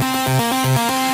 Música